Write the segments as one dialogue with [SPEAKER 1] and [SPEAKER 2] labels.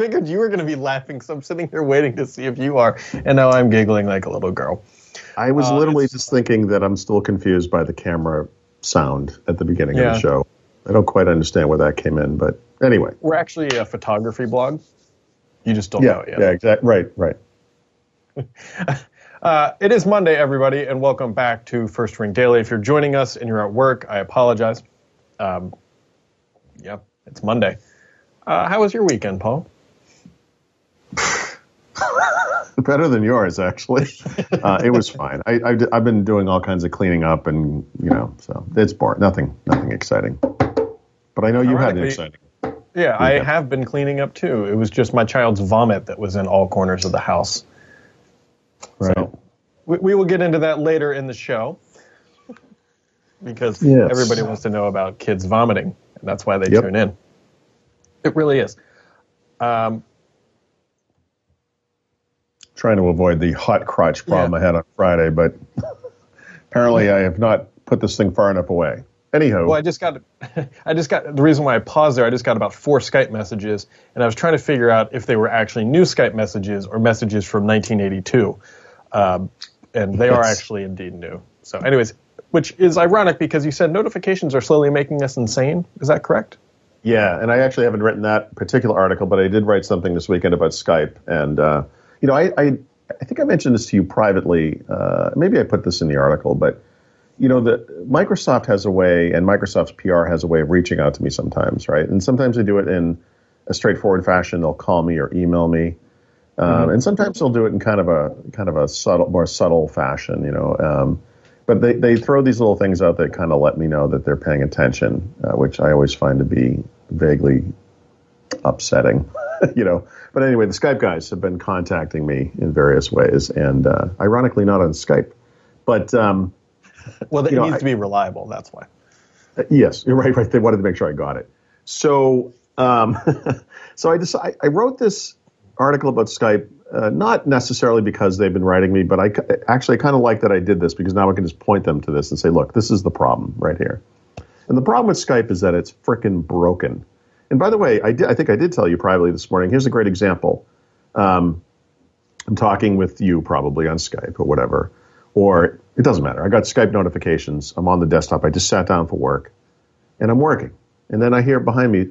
[SPEAKER 1] figured you were going to be laughing, so I'm sitting here waiting to see if you are, and now I'm giggling like a little girl.
[SPEAKER 2] I was uh, literally just thinking that I'm still confused by the camera sound at the beginning yeah. of the show. I don't quite understand where that came in, but anyway.
[SPEAKER 1] We're actually a photography blog. You just don't
[SPEAKER 2] yeah,
[SPEAKER 1] know it yet.
[SPEAKER 2] Yeah, exactly. Right, right.
[SPEAKER 1] uh, it is Monday, everybody, and welcome back to First Ring Daily. If you're joining us and you're at work, I apologize. Um, yep, it's Monday. Uh, how was your weekend, Paul?
[SPEAKER 2] Better than yours, actually. Uh, it was fine. I, have been doing all kinds of cleaning up, and you know, so it's boring. Nothing, nothing exciting. But I know you had exciting.
[SPEAKER 1] Yeah, I have been cleaning up too. It was just my child's vomit that was in all corners of the house. Right. So we, we will get into that later in the show because yes. everybody wants to know about kids vomiting, and that's why they yep. tune in. It really is. Um,
[SPEAKER 2] Trying to avoid the hot crotch problem yeah. I had on Friday, but apparently I have not put this thing far enough away. Anyhow,
[SPEAKER 1] well, I just got, I just got the reason why I paused there. I just got about four Skype messages, and I was trying to figure out if they were actually new Skype messages or messages from 1982, um, and they are actually indeed new. So, anyways, which is ironic because you said notifications are slowly making us insane. Is that correct?
[SPEAKER 2] Yeah, and I actually haven't written that particular article, but I did write something this weekend about Skype, and uh, you know, I, I, I think I mentioned this to you privately. Uh, maybe I put this in the article, but you know, the Microsoft has a way, and Microsoft's PR has a way of reaching out to me sometimes, right? And sometimes they do it in a straightforward fashion. They'll call me or email me, um, mm-hmm. and sometimes they'll do it in kind of a kind of a subtle, more subtle fashion, you know. Um, but they, they throw these little things out that kind of let me know that they're paying attention, uh, which I always find to be vaguely upsetting, you know. But anyway, the Skype guys have been contacting me in various ways, and uh, ironically, not on Skype, but. Um,
[SPEAKER 1] well, it know, needs I, to be reliable. That's why.
[SPEAKER 2] Uh, yes, you're right. Right. They wanted to make sure I got it. So, um, so I decided I wrote this article about Skype, uh, not necessarily because they've been writing me, but I actually kind of like that I did this because now I can just point them to this and say, look, this is the problem right here. And the problem with Skype is that it's freaking broken. And by the way, I, did, I think I did tell you privately this morning. Here's a great example. Um, I'm talking with you probably on Skype or whatever, or it doesn't matter. I got Skype notifications. I'm on the desktop. I just sat down for work, and I'm working. And then I hear behind me, you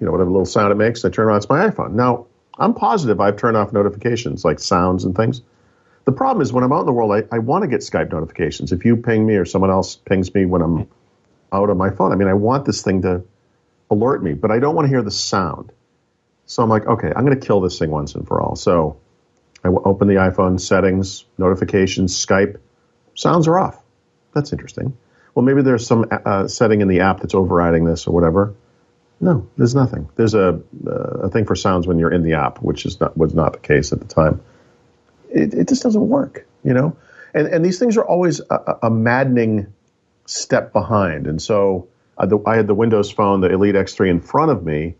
[SPEAKER 2] know, whatever little sound it makes. I turn around. It's my iPhone. Now I'm positive I've turned off notifications like sounds and things. The problem is when I'm out in the world, I, I want to get Skype notifications. If you ping me or someone else pings me when I'm out on my phone, I mean, I want this thing to alert me, but I don't want to hear the sound. So I'm like, okay, I'm going to kill this thing once and for all. So I open the iPhone settings, notifications, Skype. Sounds are off. That's interesting. Well, maybe there's some uh, setting in the app that's overriding this or whatever. No, there's nothing. There's a, uh, a thing for sounds when you're in the app, which is not, was not the case at the time. It, it just doesn't work, you know? And, and these things are always a, a maddening step behind. And so uh, the, I had the Windows phone, the Elite X3 in front of me.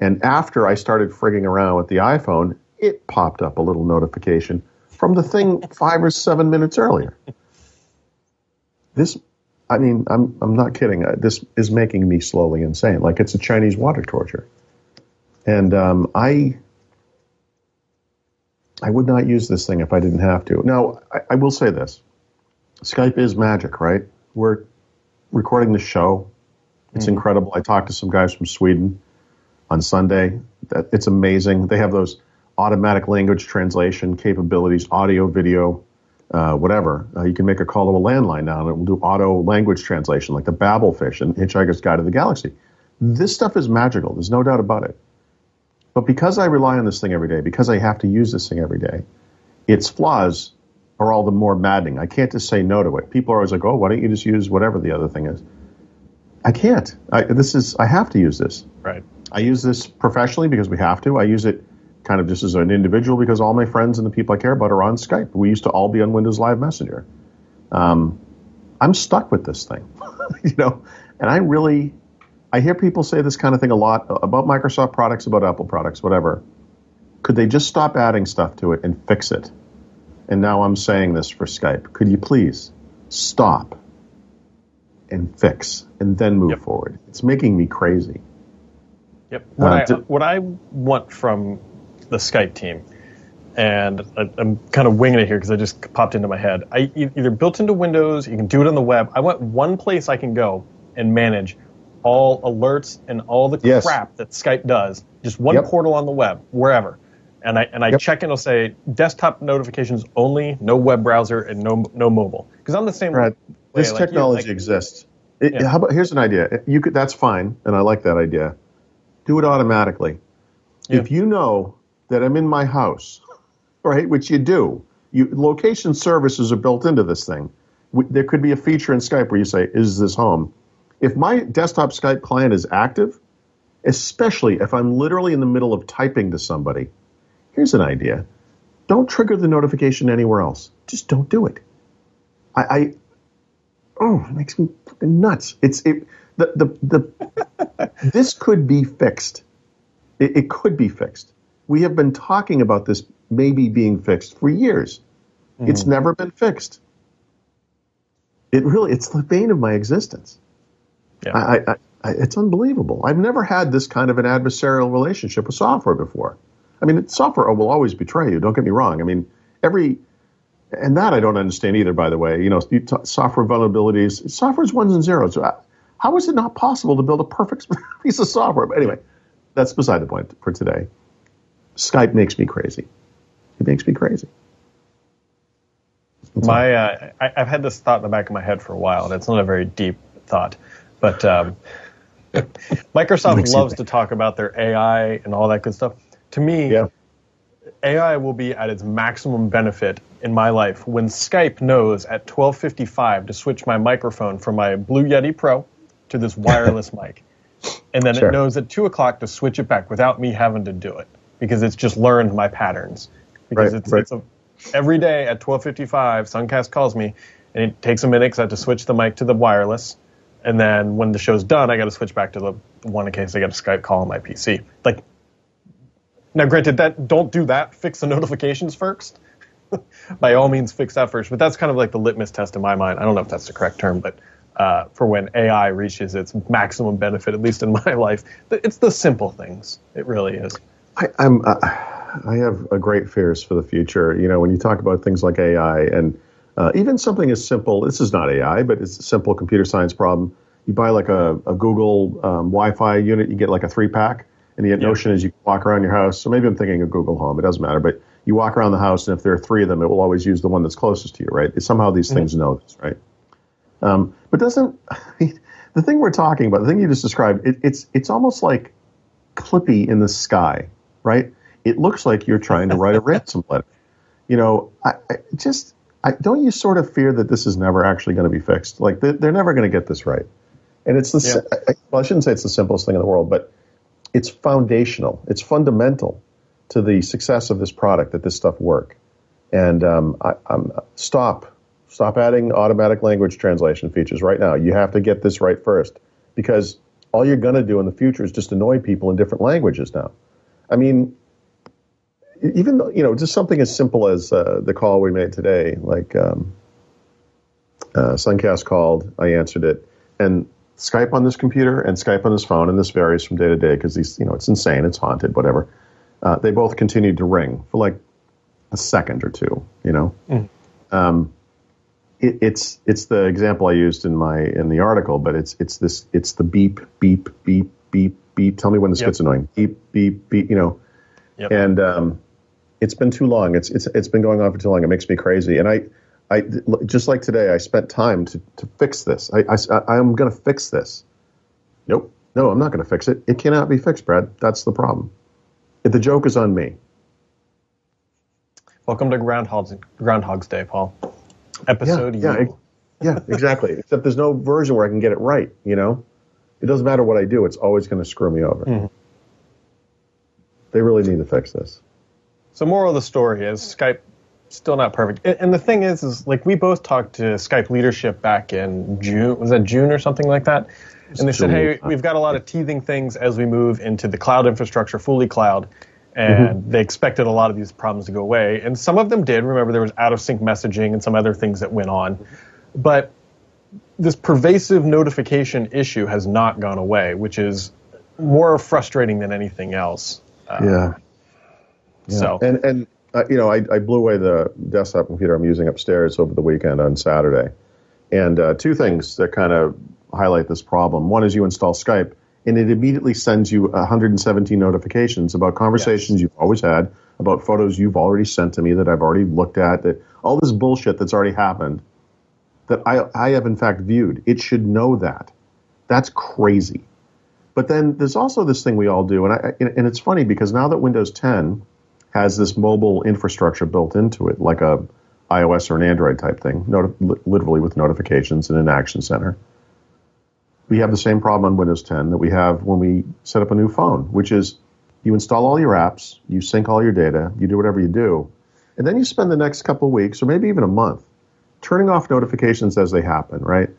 [SPEAKER 2] And after I started frigging around with the iPhone, it popped up a little notification from the thing five or seven minutes earlier. This, I mean, I'm I'm not kidding. Uh, this is making me slowly insane. Like it's a Chinese water torture, and um, I I would not use this thing if I didn't have to. Now, I, I will say this: Skype is magic, right? We're recording the show. It's mm. incredible. I talked to some guys from Sweden on Sunday. That it's amazing. They have those automatic language translation capabilities, audio, video, uh, whatever. Uh, you can make a call to a landline now and it will do auto language translation like the Babelfish and Hitchhiker's Guide to the Galaxy. This stuff is magical. There's no doubt about it. But because I rely on this thing every day, because I have to use this thing every day, its flaws are all the more maddening. I can't just say no to it. People are always like, "Oh, why don't you just use whatever the other thing is?" I can't. I, this is I have to use this.
[SPEAKER 1] Right.
[SPEAKER 2] I use this professionally because we have to. I use it kind of just as an individual because all my friends and the people I care about are on Skype. We used to all be on Windows Live Messenger. Um, I'm stuck with this thing, you know, and I really, I hear people say this kind of thing a lot about Microsoft products, about Apple products, whatever. Could they just stop adding stuff to it and fix it? And now I'm saying this for Skype. Could you please stop and fix and then move yep. forward? It's making me crazy.
[SPEAKER 1] Yep. What, uh, I, to, what I want from the Skype team, and I, am kind of winging it here because I just popped into my head. I either built into Windows, you can do it on the web. I want one place I can go and manage all alerts and all the yes. crap that Skype does. Just one yep. portal on the web, wherever. And I and I yep. check and it'll say desktop notifications only, no web browser, and no no mobile. Because I'm the same.
[SPEAKER 2] Right. This like technology like, exists. It, yeah. How about here's an idea. You could that's fine, and I like that idea. Do it automatically. Yeah. If you know that I'm in my house, right, which you do, you location services are built into this thing. We, there could be a feature in Skype where you say, "Is this home?" If my desktop Skype client is active, especially if I'm literally in the middle of typing to somebody, here's an idea: don't trigger the notification anywhere else. Just don't do it. I, I oh, it makes me fucking nuts. It's it, the the the this could be fixed. It, it, could be fixed. We have been talking about this maybe being fixed for years. Mm-hmm. It's never been fixed. It really it's the bane of my existence. Yeah. I, I, I, it's unbelievable. I've never had this kind of an adversarial relationship with software before. I mean, software will always betray you. Don't get me wrong. I mean, every and that I don't understand either. By the way, you know, software vulnerabilities. Software is ones and zeros. How is it not possible to build a perfect piece of software? But anyway, that's beside the point for today. Skype makes me crazy. It makes me crazy.
[SPEAKER 1] my, uh, I, have had this thought in the back of my head for a while, and it's not a very deep thought, but um, Microsoft loves to talk about their AI and all that good stuff. To me, yeah. AI will be at its maximum benefit in my life when Skype knows at 12:55 to switch my microphone from my Blue Yeti Pro to this wireless mic, and then sure. it knows at two o'clock to switch it back without me having to do it because it's just learned my patterns. Because right, it's, right. it's a, every day at 12:55, Suncast calls me, and it takes a minute because I have to switch the mic to the wireless, and then when the show's done, I got to switch back to the one in case I get a Skype call on my PC. Like now, granted, that don't do that. Fix the notifications first. By all means, fix that first. But that's kind of like the litmus test in my mind. I don't know if that's the correct term, but uh, for when AI reaches its maximum benefit, at least in my life, it's the simple things. It really is.
[SPEAKER 2] I, am uh, I have a great fears for the future. You know, when you talk about things like AI and uh, even something as simple. This is not AI, but it's a simple computer science problem. You buy like a, a Google um, Wi-Fi unit, you get like a three pack and the yeah. notion is you walk around your house. So maybe I'm thinking of Google Home. It doesn't matter, but you walk around the house, and if there are three of them, it will always use the one that's closest to you, right? Somehow these mm-hmm. things know this, right? Um, but doesn't the thing we're talking about, the thing you just described, it, it's it's almost like Clippy in the sky, right? It looks like you're trying to write a ransom letter. You know, I, I just I, don't you sort of fear that this is never actually going to be fixed? Like they're, they're never going to get this right. And it's the yeah. I, well, I shouldn't say it's the simplest thing in the world, but it's foundational. It's fundamental to the success of this product that this stuff work. And um, I, stop, stop adding automatic language translation features right now. You have to get this right first because all you're going to do in the future is just annoy people in different languages now. I mean, even though, you know, just something as simple as uh, the call we made today, like um, uh, Suncast called, I answered it, and Skype on this computer and Skype on this phone, and this varies from day to day because these, you know, it's insane, it's haunted, whatever. Uh, they both continued to ring for like a second or two, you know. Mm. Um, it, it's it's the example I used in my in the article, but it's it's this it's the beep beep beep beep beep. Tell me when this yep. gets annoying. Beep beep beep. You know, yep. and um, it's been too long. It's it's it's been going on for too long. It makes me crazy, and I I just like today, I spent time to, to fix this. I, I, I'm going to fix this. Nope. No, I'm not going to fix it. It cannot be fixed, Brad. That's the problem. The joke is on me.
[SPEAKER 1] Welcome to Groundhog's, Groundhog's Day, Paul. Episode
[SPEAKER 2] yeah, yeah, yeah, exactly. Except there's no version where I can get it right, you know? It doesn't matter what I do, it's always going to screw me over. Mm-hmm. They really need to fix this.
[SPEAKER 1] So, moral of the story is Skype still not perfect. And the thing is, is like we both talked to Skype leadership back in June. Was that June or something like that? And they said, hey, we've got a lot of teething things as we move into the cloud infrastructure, fully cloud. And mm-hmm. they expected a lot of these problems to go away. And some of them did. Remember, there was out of sync messaging and some other things that went on. But this pervasive notification issue has not gone away, which is more frustrating than anything else.
[SPEAKER 2] Uh, yeah. yeah.
[SPEAKER 1] So
[SPEAKER 2] and and uh, you know, I, I blew away the desktop computer I'm using upstairs over the weekend on Saturday, and uh, two things that kind of highlight this problem. One is you install Skype, and it immediately sends you 117 notifications about conversations yes. you've always had, about photos you've already sent to me that I've already looked at, that all this bullshit that's already happened that I, I have in fact viewed. It should know that. That's crazy. But then there's also this thing we all do, and, I, and it's funny because now that Windows 10 has this mobile infrastructure built into it, like a iOS or an Android type thing, literally with notifications and an action center. We have the same problem on Windows 10 that we have when we set up a new phone, which is you install all your apps, you sync all your data, you do whatever you do, and then you spend the next couple of weeks or maybe even a month turning off notifications as they happen, right?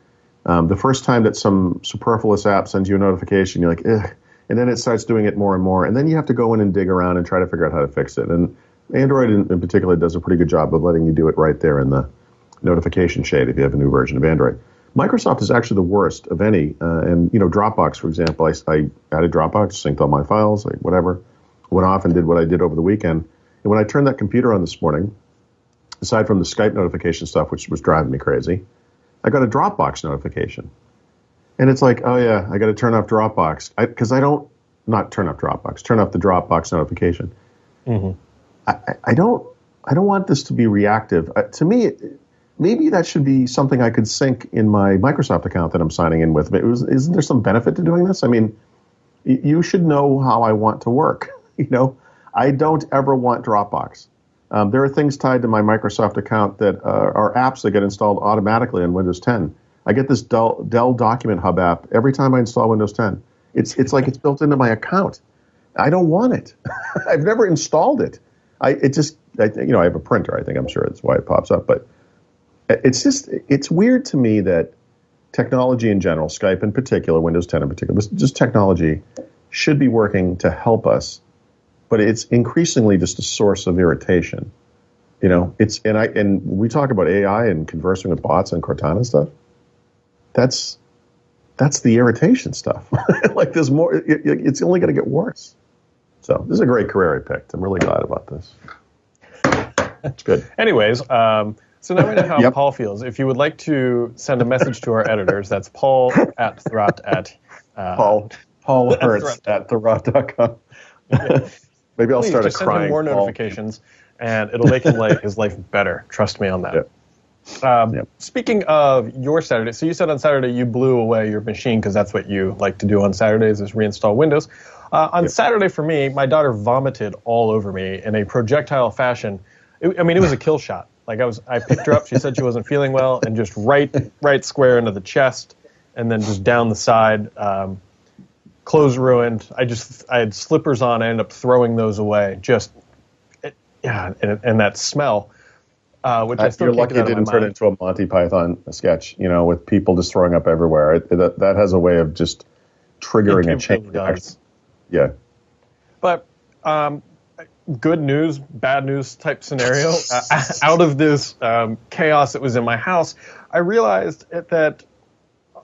[SPEAKER 2] Um, the first time that some superfluous app sends you a notification, you're like, Ugh, and then it starts doing it more and more, and then you have to go in and dig around and try to figure out how to fix it. And Android in, in particular does a pretty good job of letting you do it right there in the notification shade if you have a new version of Android. Microsoft is actually the worst of any, uh, and you know Dropbox, for example, I, I added Dropbox, synced all my files, like whatever, went off and did what I did over the weekend. And when I turned that computer on this morning, aside from the Skype notification stuff, which was driving me crazy, I got a Dropbox notification. And it's like, oh yeah, I got to turn off Dropbox because I, I, don't not turn off Dropbox, turn off the Dropbox notification. Mm-hmm. I, I, don't I don't want this to be reactive. Uh, to me, it, maybe that should be something I could sync in my Microsoft account that I'm signing in with. Isn't there some benefit to doing this? I mean, you should know how I want to work. You know, I don't ever want Dropbox. Um, there are things tied to my Microsoft account that uh, are apps that get installed automatically on Windows 10. I get this Dell, Dell Document Hub app every time I install Windows 10. It's it's like it's built into my account. I don't want it. I've never installed it. I it just I, you know I have a printer. I think I'm sure that's why it pops up. But it's just it's weird to me that technology in general, Skype in particular, Windows 10 in particular, just technology should be working to help us but it's increasingly just a source of irritation. You know, it's and I and we talk about AI and conversing with bots and Cortana stuff. That's that's the irritation stuff. like there's more. It, it's only going to get worse. So this is a great career I picked. I'm really glad about this. It's good.
[SPEAKER 1] Anyways, um, so now we know how yep. Paul feels. If you would like to send a message to our editors, that's Paul at Thurrott at
[SPEAKER 2] uh, Paul Paul Hurts at Thurrott.com. Maybe I'll
[SPEAKER 1] Please,
[SPEAKER 2] start
[SPEAKER 1] just
[SPEAKER 2] a crying.
[SPEAKER 1] Send him more notifications, and it'll make his life, his life better. Trust me on that. Yep. Um, yep. Speaking of your Saturday, so you said on Saturday you blew away your machine because that's what you like to do on Saturdays is reinstall Windows. Uh, on yep. Saturday for me, my daughter vomited all over me in a projectile fashion. It, I mean, it was a kill shot. Like I was, I picked her up. She said she wasn't feeling well, and just right, right square into the chest, and then just down the side. Um, clothes ruined. I just I had slippers on. I ended up throwing those away. Just it, yeah, and, and, that smell. Uh, which I, I still
[SPEAKER 2] you're lucky it didn't turn into a Monty Python sketch. You know, with people just throwing up everywhere. It, that that has a way of just triggering a chain reaction. Yeah,
[SPEAKER 1] but um, good news, bad news type scenario. uh, out of this um, chaos that was in my house, I realized that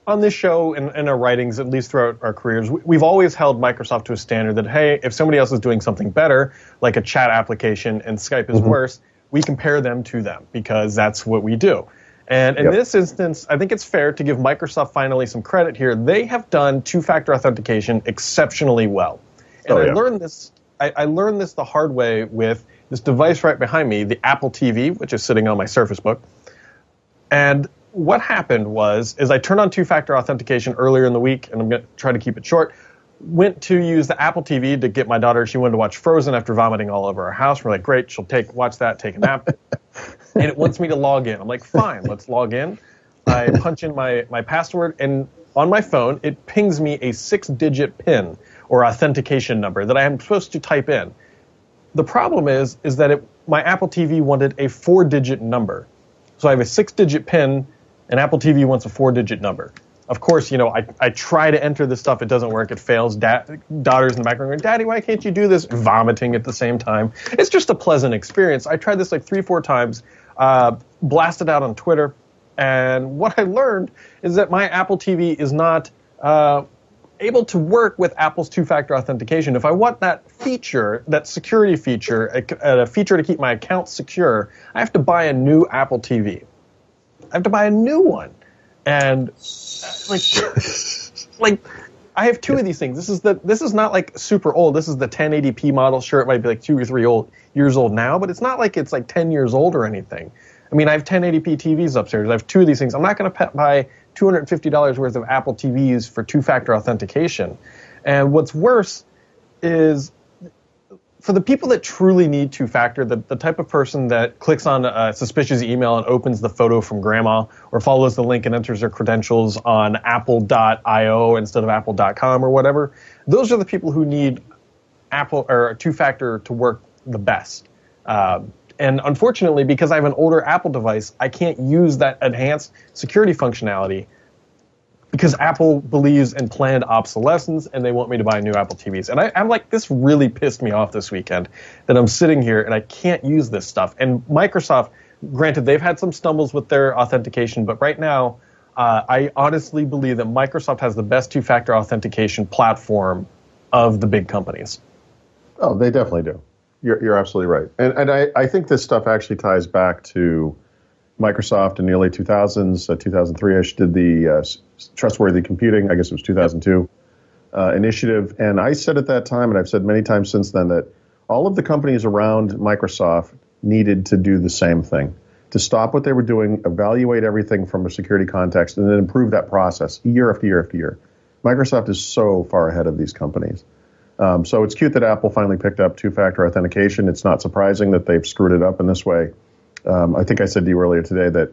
[SPEAKER 1] on this show and in our writings, at least throughout our careers, we've always held Microsoft to a standard that, hey, if somebody else is doing something better, like a chat application and Skype is mm-hmm. worse, we compare them to them because that's what we do. And in yep. this instance, I think it's fair to give Microsoft finally some credit here. They have done two-factor authentication exceptionally well. And oh, yeah. I learned this I, I learned this the hard way with this device right behind me, the Apple TV, which is sitting on my Surface Book. And what happened was is I turned on two-factor authentication earlier in the week, and I'm going to try to keep it short. Went to use the Apple TV to get my daughter. She wanted to watch Frozen after vomiting all over our house. We're like, great, she'll take watch that, take a nap, and it wants me to log in. I'm like, fine, let's log in. I punch in my my password, and on my phone it pings me a six-digit PIN or authentication number that I am supposed to type in. The problem is is that it, my Apple TV wanted a four-digit number. So I have a six-digit PIN and Apple TV wants a four digit number. Of course, you know, I, I try to enter this stuff, it doesn't work, it fails. Da- daughters in the background going, Daddy, why can't you do this? Vomiting at the same time. It's just a pleasant experience. I tried this like three, four times, uh, blasted out on Twitter, and what I learned is that my Apple TV is not. Uh, able to work with Apple's two-factor authentication. If I want that feature, that security feature, a, a feature to keep my account secure, I have to buy a new Apple TV. I have to buy a new one, and like, like I have two of these things. This is the this is not like super old. This is the 1080p model. Sure, it might be like two or three old years old now, but it's not like it's like 10 years old or anything. I mean, I have 1080p TVs upstairs. I have two of these things. I'm not going to buy $250 worth of Apple TVs for two-factor authentication. And what's worse is for the people that truly need two factor, the, the type of person that clicks on a suspicious email and opens the photo from grandma or follows the link and enters their credentials on apple.io instead of apple.com or whatever, those are the people who need Apple or two factor to work the best. Uh, and unfortunately, because I have an older Apple device, I can't use that enhanced security functionality because Apple believes in planned obsolescence and they want me to buy new Apple TVs. And I, am like, this really pissed me off this weekend that I'm sitting here and I can't use this stuff. And Microsoft, granted, they've had some stumbles with their authentication, but right now, uh, I honestly believe that Microsoft has the best two factor authentication platform of the big companies.
[SPEAKER 2] Oh, they definitely do. You're, you're absolutely right. And, and I, I think this stuff actually ties back to Microsoft in the early 2000s, uh, 2003ish, did the uh, trustworthy computing. I guess it was 2002 uh, initiative. And I said at that time, and I've said many times since then, that all of the companies around Microsoft needed to do the same thing to stop what they were doing, evaluate everything from a security context, and then improve that process year after year after year. Microsoft is so far ahead of these companies. Um, so it's cute that Apple finally picked up two factor authentication. It's not surprising that they've screwed it up in this way. Um, I think I said to you earlier today that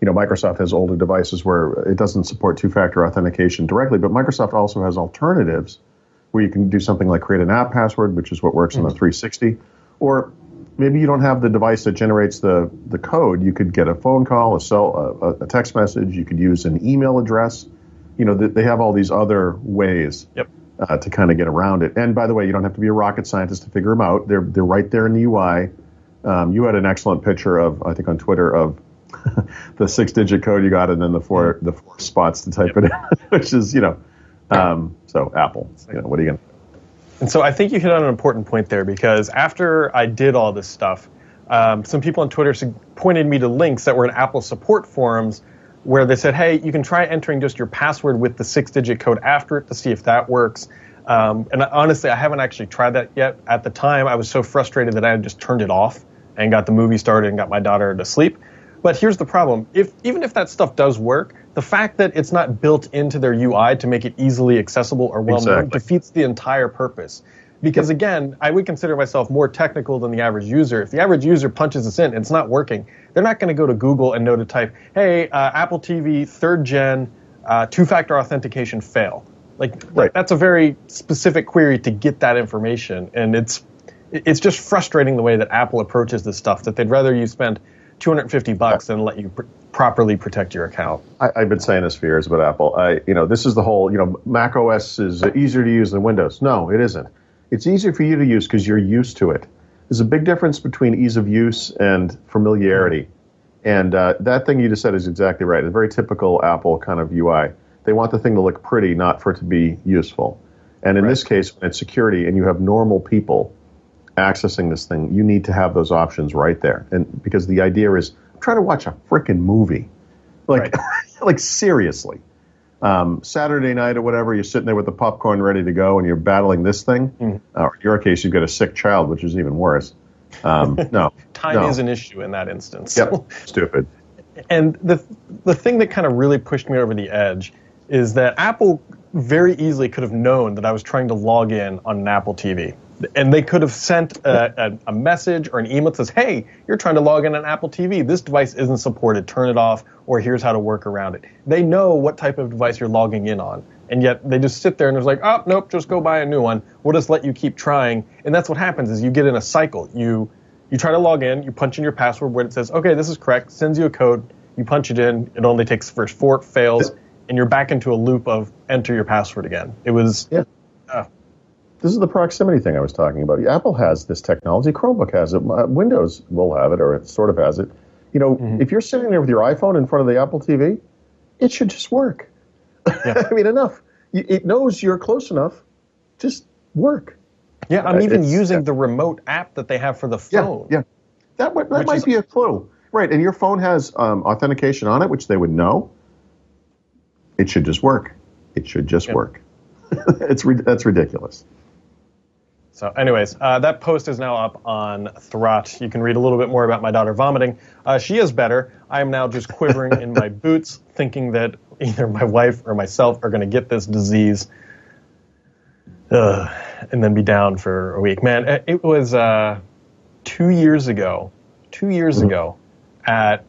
[SPEAKER 2] you know Microsoft has older devices where it doesn't support two-factor authentication directly, but Microsoft also has alternatives where you can do something like create an app password, which is what works mm-hmm. on the 360, or maybe you don't have the device that generates the the code. You could get a phone call, a cell, a, a text message. You could use an email address. You know, they have all these other ways.
[SPEAKER 1] Yep.
[SPEAKER 2] Uh, to kind of get around it. And by the way, you don't have to be a rocket scientist to figure them out. They're they're right there in the UI. Um, you had an excellent picture of, I think, on Twitter of the six-digit code you got, and then the four the four spots to type yep. it in, which is you know, um, so Apple. You know, what are you gonna?
[SPEAKER 1] And so I think you hit on an important point there because after I did all this stuff, um, some people on Twitter pointed me to links that were in Apple support forums where they said, "Hey, you can try entering just your password with the six-digit code after it to see if that works." Um, and honestly, I haven't actually tried that yet. At the time, I was so frustrated that I had just turned it off and got the movie started and got my daughter to sleep. But here's the problem: if even if that stuff does work, the fact that it's not built into their UI to make it easily accessible or well known exactly. defeats the entire purpose. Because again, I would consider myself more technical than the average user. If the average user punches this in, it's not working. They're not going to go to Google and know to type, "Hey, uh, Apple TV third gen uh, two-factor authentication fail." Like right. that's a very specific query to get that information, and it's it's just frustrating the way that Apple approaches this stuff. That they'd rather you spend 250 bucks than let you pr- properly protect your account.
[SPEAKER 2] I, have been saying this for years about Apple. I, you know, this is the whole, you know, Mac OS is easier to use than Windows. No, it isn't. It's easier for you to use because you're used to it. There's a big difference between ease of use and familiarity. And uh, that thing you just said is exactly right. It's a very typical Apple kind of UI. They want the thing to look pretty, not for it to be useful. And in right. this case, when it's security and you have normal people accessing this thing, you need to have those options right there. And because the idea is, I'm trying to watch a freaking movie, like, right. like seriously. Um, Saturday night or whatever, you're sitting there with the popcorn ready to go, and you're battling this thing. Mm. Uh, in your case, you've got a sick child, which is even worse. Um, no,
[SPEAKER 1] time
[SPEAKER 2] no.
[SPEAKER 1] is an issue in that instance.
[SPEAKER 2] Yep, stupid.
[SPEAKER 1] And the the thing that kind of really pushed me over the edge is that Apple very easily could have known that I was trying to log in on an Apple TV. And they could have sent a, a, a, message or an email that says, hey, you're trying to log in on Apple TV. This device isn't supported. Turn it off, or here's how to work around it. They know what type of device you're logging in on. And yet they just sit there and it's like, oh, nope, just go buy a new one. We'll just let you keep trying. And that's what happens is you get in a cycle. You, you try to log in, you punch in your password where it says, okay, this is correct, sends you a code, you punch it in, it only takes the first four, fails, and you're back into a loop of enter your password again. It was.
[SPEAKER 2] Yeah. Uh, this is the proximity thing I was talking about. Apple has this technology. Chromebook has it. Windows will have it, or it sort of has it. You know, mm-hmm. if you're sitting there with your iPhone in front of the Apple TV, it should just work. Yeah. I mean, enough. it knows you're close enough. Just work.
[SPEAKER 1] Yeah, I'm even using the remote app that they have for the phone.
[SPEAKER 2] Yeah, yeah. that that might is, be a clue, right? And your phone has um, authentication on it, which they would know. It should just work. It should just yeah. work. it's that's ridiculous.
[SPEAKER 1] So, anyways, uh, that post is now up on Thurrott. You can read a little bit more about my daughter vomiting. Uh, she is better. I am now just quivering in my boots, thinking that either my wife or myself are going to get this disease, uh, and then be down for a week. Man, it was uh, two years ago. Two years mm-hmm. ago, at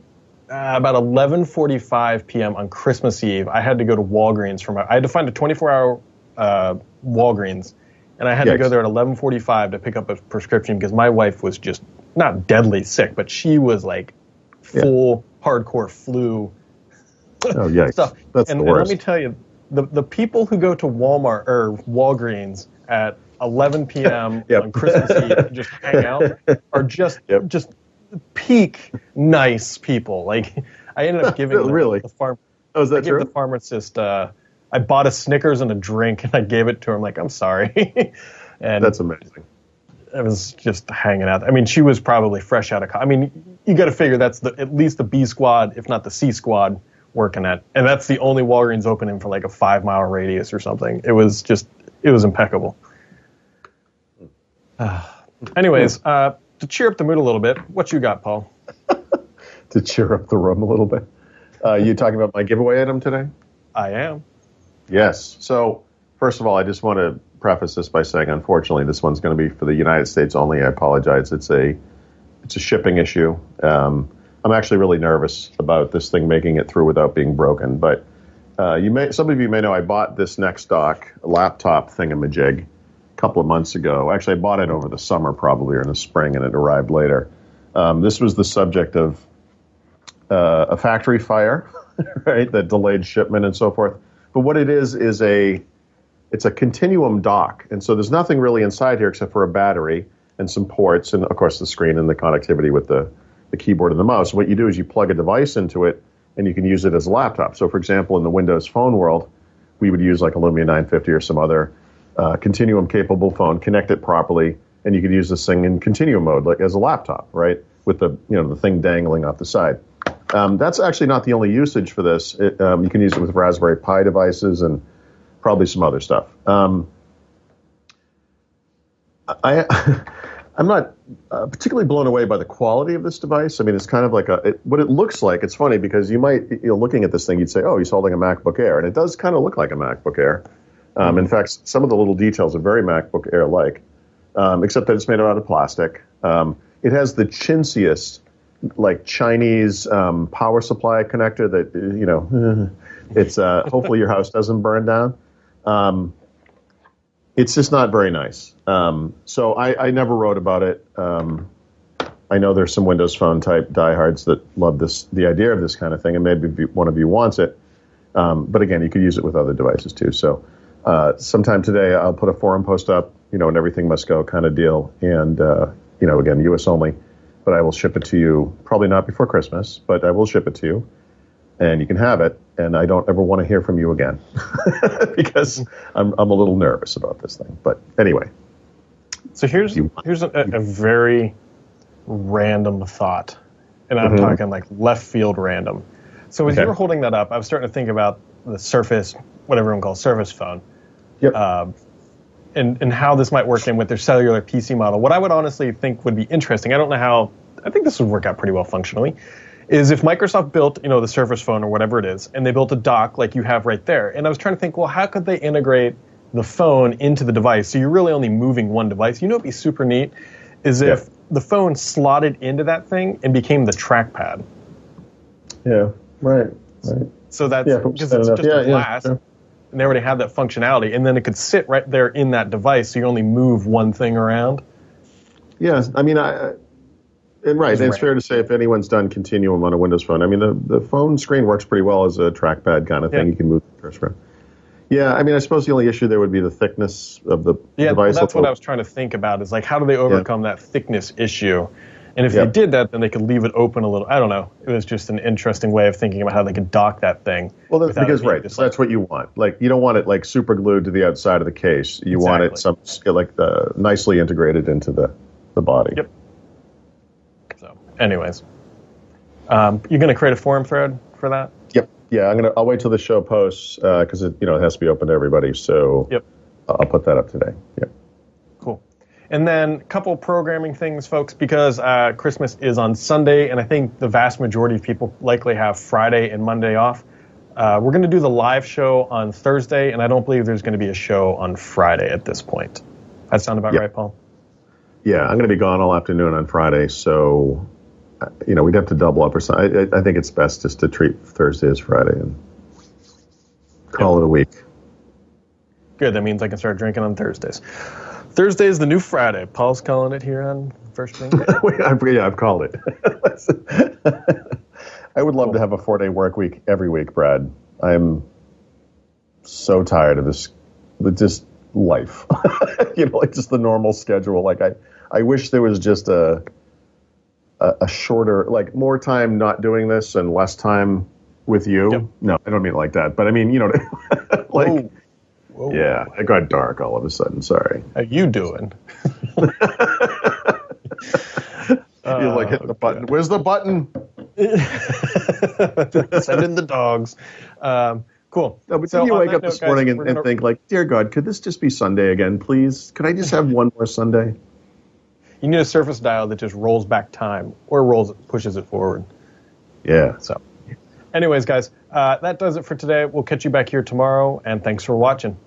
[SPEAKER 1] uh, about 11:45 p.m. on Christmas Eve, I had to go to Walgreens for my. I had to find a 24-hour uh, Walgreens and I had Yikes. to go there at 11:45 to pick up a prescription because my wife was just not deadly sick, but she was like full yeah. hardcore flu
[SPEAKER 2] oh, yeah,
[SPEAKER 1] stuff.
[SPEAKER 2] That's
[SPEAKER 1] and,
[SPEAKER 2] the worst.
[SPEAKER 1] and let me tell you, the the people who go to Walmart or Walgreens at 11 p.m. yep. on Christmas Eve and just hang out are just yep. just peak nice people. Like I ended up giving
[SPEAKER 2] really
[SPEAKER 1] the, the farm.
[SPEAKER 2] Oh, is that
[SPEAKER 1] I
[SPEAKER 2] true?
[SPEAKER 1] the pharmacist uh, I bought a Snickers and a drink, and I gave it to her. I'm like, I'm sorry. and
[SPEAKER 2] that's amazing.
[SPEAKER 1] I was just hanging out. I mean, she was probably fresh out of. I mean, you got to figure that's the at least the B squad, if not the C squad, working at, and that's the only Walgreens opening for like a five mile radius or something. It was just, it was impeccable. Anyways, uh, to cheer up the mood a little bit, what you got, Paul?
[SPEAKER 2] to cheer up the room a little bit. Uh, you talking about my giveaway item today?
[SPEAKER 1] I am.
[SPEAKER 2] Yes. So, first of all, I just want to preface this by saying, unfortunately, this one's going to be for the United States only. I apologize. It's a it's a shipping issue. Um, I'm actually really nervous about this thing making it through without being broken. But uh, you may some of you may know I bought this next NexDock laptop thingamajig a couple of months ago. Actually, I bought it over the summer, probably or in the spring, and it arrived later. Um, this was the subject of uh, a factory fire, right? That delayed shipment and so forth. But what it is is a it's a continuum dock, and so there's nothing really inside here except for a battery and some ports, and of course the screen and the connectivity with the the keyboard and the mouse. What you do is you plug a device into it, and you can use it as a laptop. So, for example, in the Windows Phone world, we would use like a Lumia 950 or some other uh, continuum capable phone, connect it properly, and you could use this thing in continuum mode, like as a laptop, right, with the you know the thing dangling off the side. Um, that's actually not the only usage for this. It, um, you can use it with Raspberry Pi devices and probably some other stuff. Um, I, I'm not uh, particularly blown away by the quality of this device. I mean, it's kind of like a it, what it looks like. It's funny because you might, you know, looking at this thing, you'd say, "Oh, he's holding a MacBook Air," and it does kind of look like a MacBook Air. Um, in fact, some of the little details are very MacBook Air-like, um, except that it's made out of plastic. Um, it has the chintziest like Chinese um, power supply connector that you know it's uh, hopefully your house doesn't burn down. Um, it's just not very nice. Um, so I, I, never wrote about it. Um, I know there's some Windows Phone type diehards that love this, the idea of this kind of thing, and maybe one of you wants it. Um, but again, you could use it with other devices too. So uh, sometime today, I'll put a forum post up, you know, and everything must go kind of deal, and uh, you know, again, U.S. only but I will ship it to you probably not before Christmas, but I will ship it to you and you can have it. And I don't ever want to hear from you again because I'm, I'm a little nervous about this thing. But anyway.
[SPEAKER 1] So here's, here's a, a very random thought. And I'm mm-hmm. talking like left field random. So as okay. you were holding that up, I was starting to think about the Surface, what everyone calls Surface phone.
[SPEAKER 2] Yep. Uh,
[SPEAKER 1] and, and how this might work in with their cellular PC model. What I would honestly think would be interesting, I don't know how, I think this would work out pretty well functionally, is if Microsoft built, you know, the Surface Phone or whatever it is, and they built a dock like you have right there. And I was trying to think, well, how could they integrate the phone into the device? So you're really only moving one device. You know, it'd be super neat is if yeah. the phone slotted into that thing and became the trackpad.
[SPEAKER 2] Yeah, right, right.
[SPEAKER 1] So that's because yeah, it's just yeah, a glass. Yeah, and they already have that functionality, and then it could sit right there in that device, so you only move one thing around.
[SPEAKER 2] Yes, I mean, I, and right, it's fair to say if anyone's done Continuum on a Windows phone, I mean, the, the phone screen works pretty well as a trackpad kind of thing. Yeah. You can move the cursor. Yeah, I mean, I suppose the only issue there would be the thickness of the
[SPEAKER 1] yeah,
[SPEAKER 2] device.
[SPEAKER 1] Yeah, that's what I was trying to think about. Is like, how do they overcome yeah. that thickness issue? And if
[SPEAKER 2] Yep.
[SPEAKER 1] they did that, then they could leave it open a little. I don't know. It was just an interesting way of thinking about how they could dock that thing.
[SPEAKER 2] Well, that's because right,
[SPEAKER 1] just
[SPEAKER 2] so that's what you want. Like you don't want it like super glued to the outside of the case. You want it some like uh, nicely integrated into the the body.
[SPEAKER 1] Yep. Anyways, um, you're going to create a forum thread for that.
[SPEAKER 2] Yep. Yeah, I'm gonna. I'll wait till the show posts because it you know it has to be open to everybody. So
[SPEAKER 1] Yep.
[SPEAKER 2] I'll put that up today. Yep.
[SPEAKER 1] Cool. And then a couple programming things, folks, because uh, Christmas is on Sunday, and I think the vast majority of people likely have Friday and Monday off. Uh, we're going to do the live show on Thursday, and I don't believe there's going to be a show on Friday at this point. That sound about
[SPEAKER 2] Yep.
[SPEAKER 1] right, Paul?
[SPEAKER 2] Yeah, I'm going to be gone all afternoon on Friday, so uh, you know we'd have to double up or something. I, I- think it's best just to treat Thursday as Friday and call it a week.
[SPEAKER 1] Good. That means I can start drinking on Thursdays. Thursday is the new Friday. Paul's calling it here on First
[SPEAKER 2] Thing. Yeah, I've called it. I would love to have a four day work week every week, Brad. I'm so tired of this, just life. you know, like just the normal schedule. Like I, I wish there was just a, a, a shorter, like more time not doing this and less time with you.
[SPEAKER 1] Yep.
[SPEAKER 2] No, I don't mean it like that. But I mean, you know, like,
[SPEAKER 1] Whoa. Whoa.
[SPEAKER 2] yeah, it got dark all of a sudden. Sorry.
[SPEAKER 1] How you doing?
[SPEAKER 2] You're like hitting the button. Where's the button?
[SPEAKER 1] Send in the dogs. Um, cool.
[SPEAKER 2] No, but
[SPEAKER 1] So
[SPEAKER 2] you wake up
[SPEAKER 1] note,
[SPEAKER 2] this
[SPEAKER 1] guys,
[SPEAKER 2] morning and, and
[SPEAKER 1] gonna-
[SPEAKER 2] think like, dear God, could this just be Sunday again, please? Could I just have one more Sunday?
[SPEAKER 1] You need a surface dial that just rolls back time or rolls pushes it forward.
[SPEAKER 2] Yeah.
[SPEAKER 1] So, anyways, guys, uh, that does it for today. We'll catch you back here tomorrow, and thanks for watching.